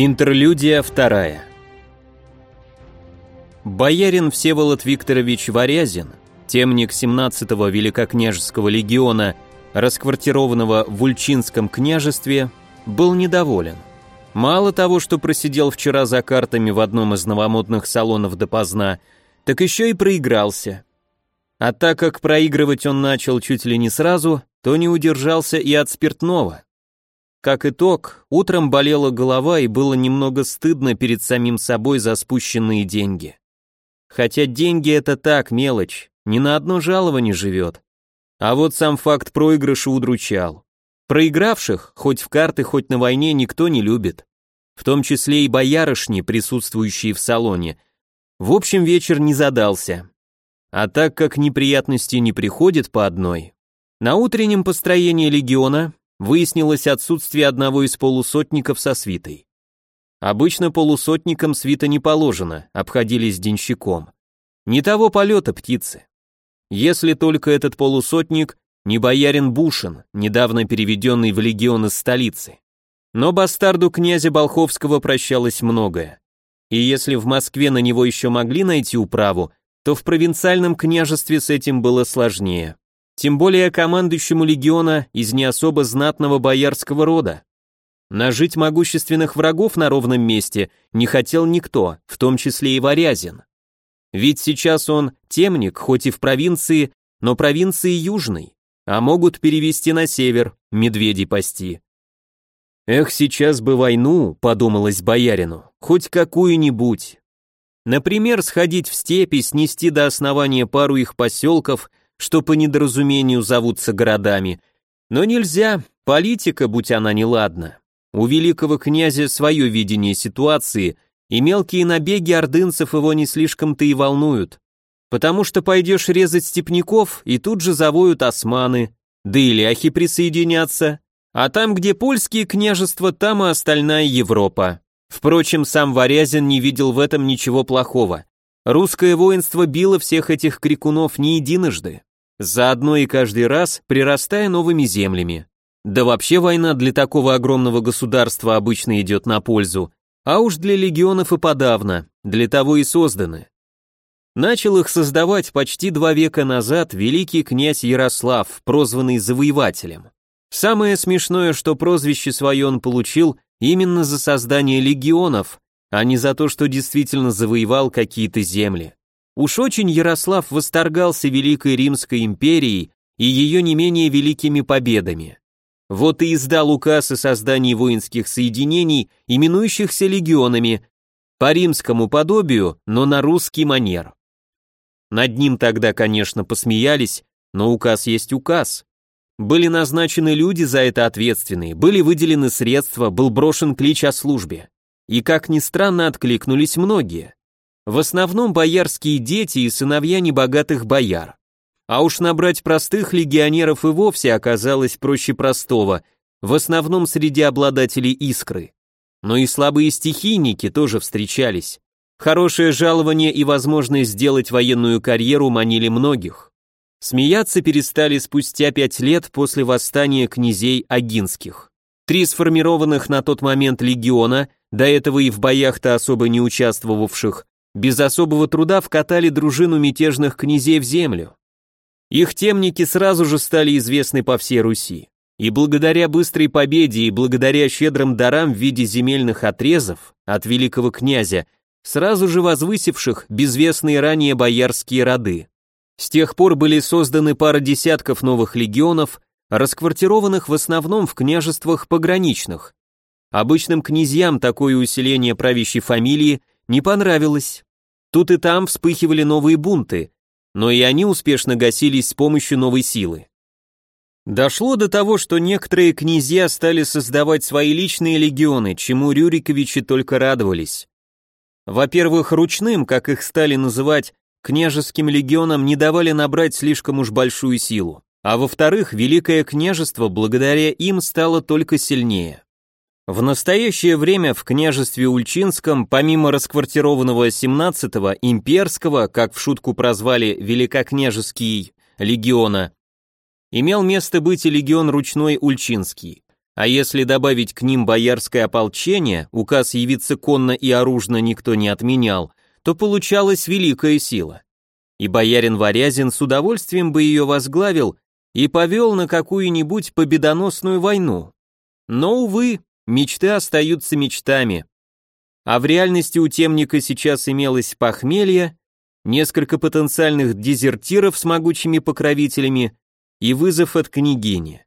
Интерлюдия вторая. Боярин Всеволод Викторович Варязин, темник 17-го Великокняжеского легиона, расквартированного в Ульчинском княжестве, был недоволен. Мало того, что просидел вчера за картами в одном из новомодных салонов допоздна, так еще и проигрался. А так как проигрывать он начал чуть ли не сразу, то не удержался и от спиртного. Как итог, утром болела голова и было немного стыдно перед самим собой за спущенные деньги. Хотя деньги это так, мелочь, ни на одно жалование живет. А вот сам факт проигрыша удручал. Проигравших, хоть в карты, хоть на войне, никто не любит. В том числе и боярышни, присутствующие в салоне. В общем, вечер не задался. А так как неприятности не приходят по одной, на утреннем построении легиона выяснилось отсутствие одного из полусотников со свитой. Обычно полусотникам свита не положено, обходились денщиком. Не того полета птицы. Если только этот полусотник не боярин Бушин, недавно переведенный в легион из столицы. Но бастарду князя Болховского прощалось многое. И если в Москве на него еще могли найти управу, то в провинциальном княжестве с этим было сложнее. Тем более командующему легиона из не особо знатного боярского рода. Нажить могущественных врагов на ровном месте не хотел никто, в том числе и Варязин. Ведь сейчас он темник, хоть и в провинции, но провинции южной, а могут перевести на север, медведей пасти. Эх, сейчас бы войну, подумалось боярину, хоть какую-нибудь. Например, сходить в степи, снести до основания пару их поселков что по недоразумению зовутся городами. Но нельзя, политика, будь она неладна. У великого князя свое видение ситуации, и мелкие набеги ордынцев его не слишком-то и волнуют. Потому что пойдешь резать степняков, и тут же завоют османы, да и ляхи присоединятся. А там, где польские княжества, там и остальная Европа. Впрочем, сам Варязин не видел в этом ничего плохого. Русское воинство било всех этих крикунов не единожды заодно и каждый раз прирастая новыми землями. Да вообще война для такого огромного государства обычно идет на пользу, а уж для легионов и подавно, для того и созданы. Начал их создавать почти два века назад великий князь Ярослав, прозванный Завоевателем. Самое смешное, что прозвище свое он получил именно за создание легионов, а не за то, что действительно завоевал какие-то земли. Уж очень Ярослав восторгался Великой Римской империей и ее не менее великими победами. Вот и издал указ о создании воинских соединений, именующихся легионами, по римскому подобию, но на русский манер. Над ним тогда, конечно, посмеялись, но указ есть указ. Были назначены люди за это ответственные, были выделены средства, был брошен клич о службе. И, как ни странно, откликнулись многие. В основном боярские дети и сыновья небогатых бояр. А уж набрать простых легионеров и вовсе оказалось проще простого, в основном среди обладателей искры. Но и слабые стихийники тоже встречались. Хорошее жалование и возможность сделать военную карьеру манили многих. Смеяться перестали спустя пять лет после восстания князей Агинских. Три сформированных на тот момент легиона, до этого и в боях-то особо не участвовавших, без особого труда вкатали дружину мятежных князей в землю. Их темники сразу же стали известны по всей Руси. И благодаря быстрой победе и благодаря щедрым дарам в виде земельных отрезов от великого князя, сразу же возвысивших безвестные ранее боярские роды. С тех пор были созданы пара десятков новых легионов, расквартированных в основном в княжествах пограничных. Обычным князьям такое усиление правящей фамилии не понравилось. Тут и там вспыхивали новые бунты, но и они успешно гасились с помощью новой силы. Дошло до того, что некоторые князья стали создавать свои личные легионы, чему Рюриковичи только радовались. Во-первых, ручным, как их стали называть, княжеским легионам не давали набрать слишком уж большую силу. А во-вторых, Великое княжество благодаря им стало только сильнее. В настоящее время в княжестве Ульчинском, помимо расквартированного 17-го имперского, как в шутку прозвали Великокняжеский легиона, имел место быть и легион ручной Ульчинский. А если добавить к ним боярское ополчение, указ явиться конно и оружно никто не отменял, то получалась великая сила. И боярин Варязин с удовольствием бы ее возглавил и повел на какую-нибудь победоносную войну. Но, увы, мечты остаются мечтами. А в реальности у темника сейчас имелось похмелье, несколько потенциальных дезертиров с могучими покровителями и вызов от княгини.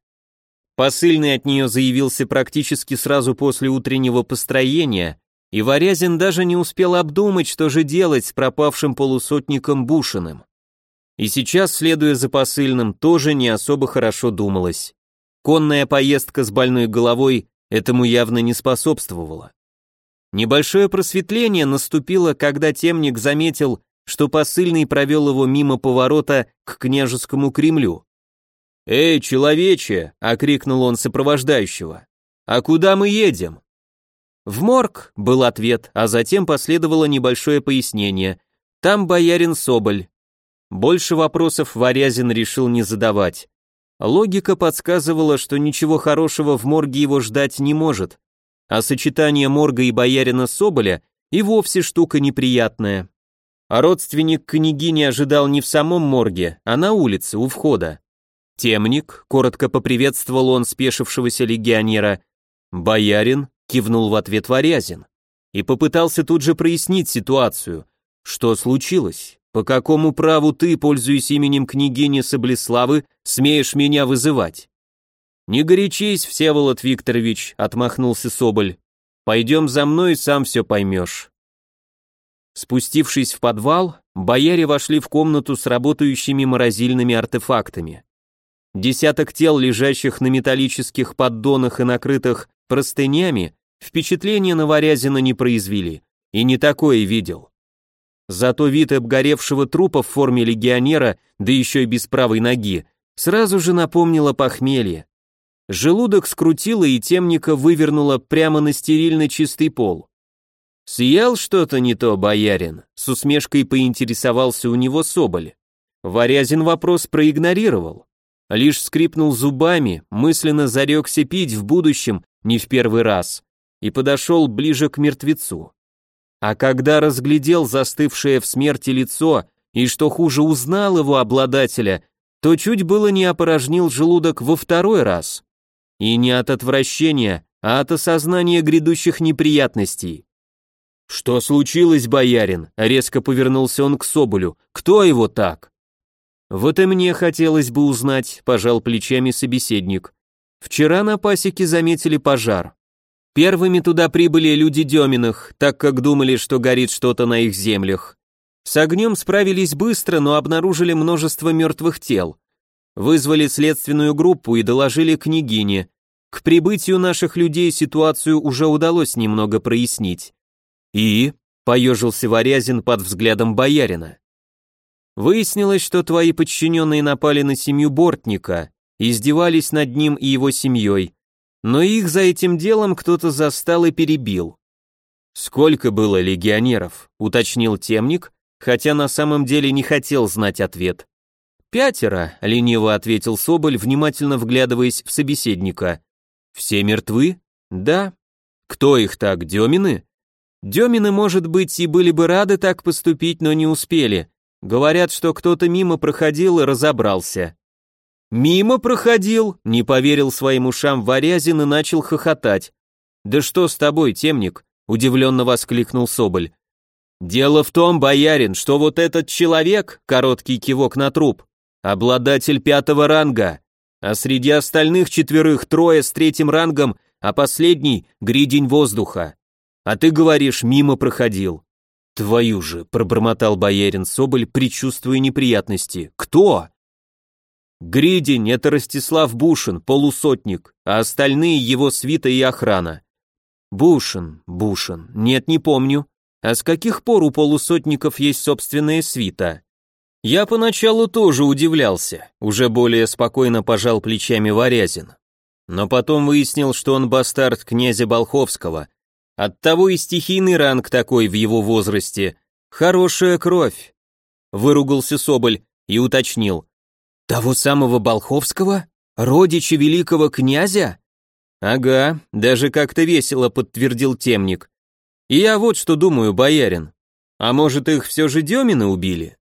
Посыльный от нее заявился практически сразу после утреннего построения, и Варязин даже не успел обдумать, что же делать с пропавшим полусотником Бушиным. И сейчас, следуя за посыльным, тоже не особо хорошо думалось. Конная поездка с больной головой этому явно не способствовала. Небольшое просветление наступило, когда темник заметил, что посыльный провел его мимо поворота к княжескому Кремлю. «Эй, человече!» — окрикнул он сопровождающего. «А куда мы едем?» «В морг», — был ответ, а затем последовало небольшое пояснение. «Там боярин Соболь». Больше вопросов Варязин решил не задавать. Логика подсказывала, что ничего хорошего в морге его ждать не может, а сочетание морга и боярина Соболя и вовсе штука неприятная. А родственник княгини ожидал не в самом морге, а на улице, у входа. «Темник», — коротко поприветствовал он спешившегося легионера. «Боярин», — кивнул в ответ Варязин. И попытался тут же прояснить ситуацию. «Что случилось? По какому праву ты, пользуясь именем княгини Соблеславы, смеешь меня вызывать?» «Не горячись, Всеволод Викторович», — отмахнулся Соболь. «Пойдем за мной, и сам все поймешь». Спустившись в подвал, бояре вошли в комнату с работающими морозильными артефактами. Десяток тел, лежащих на металлических поддонах и накрытых простынями, впечатления на Варязина не произвели, и не такое видел. Зато вид обгоревшего трупа в форме легионера, да еще и без правой ноги, сразу же напомнило похмелье. Желудок скрутило и темника вывернуло прямо на стерильно чистый пол. «Съел что-то не то, боярин?» С усмешкой поинтересовался у него Соболь. Варязин вопрос проигнорировал лишь скрипнул зубами, мысленно зарекся пить в будущем не в первый раз, и подошел ближе к мертвецу. А когда разглядел застывшее в смерти лицо и, что хуже, узнал его обладателя, то чуть было не опорожнил желудок во второй раз. И не от отвращения, а от осознания грядущих неприятностей. «Что случилось, боярин?» — резко повернулся он к Соболю. «Кто его так?» Вот и мне хотелось бы узнать, пожал плечами собеседник. Вчера на пасеке заметили пожар. Первыми туда прибыли люди Деминых, так как думали, что горит что-то на их землях. С огнем справились быстро, но обнаружили множество мертвых тел. Вызвали следственную группу и доложили княгине. К прибытию наших людей ситуацию уже удалось немного прояснить. И, поежился Варязин под взглядом боярина. Выяснилось, что твои подчиненные напали на семью Бортника, издевались над ним и его семьей, но их за этим делом кто-то застал и перебил. «Сколько было легионеров?» — уточнил темник, хотя на самом деле не хотел знать ответ. «Пятеро», — лениво ответил Соболь, внимательно вглядываясь в собеседника. «Все мертвы?» «Да». «Кто их так, Демины?» «Демины, может быть, и были бы рады так поступить, но не успели. Говорят, что кто-то мимо проходил и разобрался. «Мимо проходил?» — не поверил своим ушам Варязин и начал хохотать. «Да что с тобой, темник?» — удивленно воскликнул Соболь. «Дело в том, боярин, что вот этот человек, короткий кивок на труп, обладатель пятого ранга, а среди остальных четверых трое с третьим рангом, а последний — гридень воздуха. А ты говоришь, мимо проходил. «Твою же!» — пробормотал боярин Соболь, предчувствуя неприятности. «Кто?» «Гридень — это Ростислав Бушин, полусотник, а остальные его свита и охрана». «Бушин, Бушин, нет, не помню. А с каких пор у полусотников есть собственная свита?» Я поначалу тоже удивлялся, уже более спокойно пожал плечами Варязин. Но потом выяснил, что он бастард князя Болховского, Оттого и стихийный ранг такой в его возрасте. Хорошая кровь. Выругался Соболь и уточнил. Того самого Болховского? Родича великого князя? Ага, даже как-то весело подтвердил темник. И я вот что думаю, боярин. А может их все же Демины убили?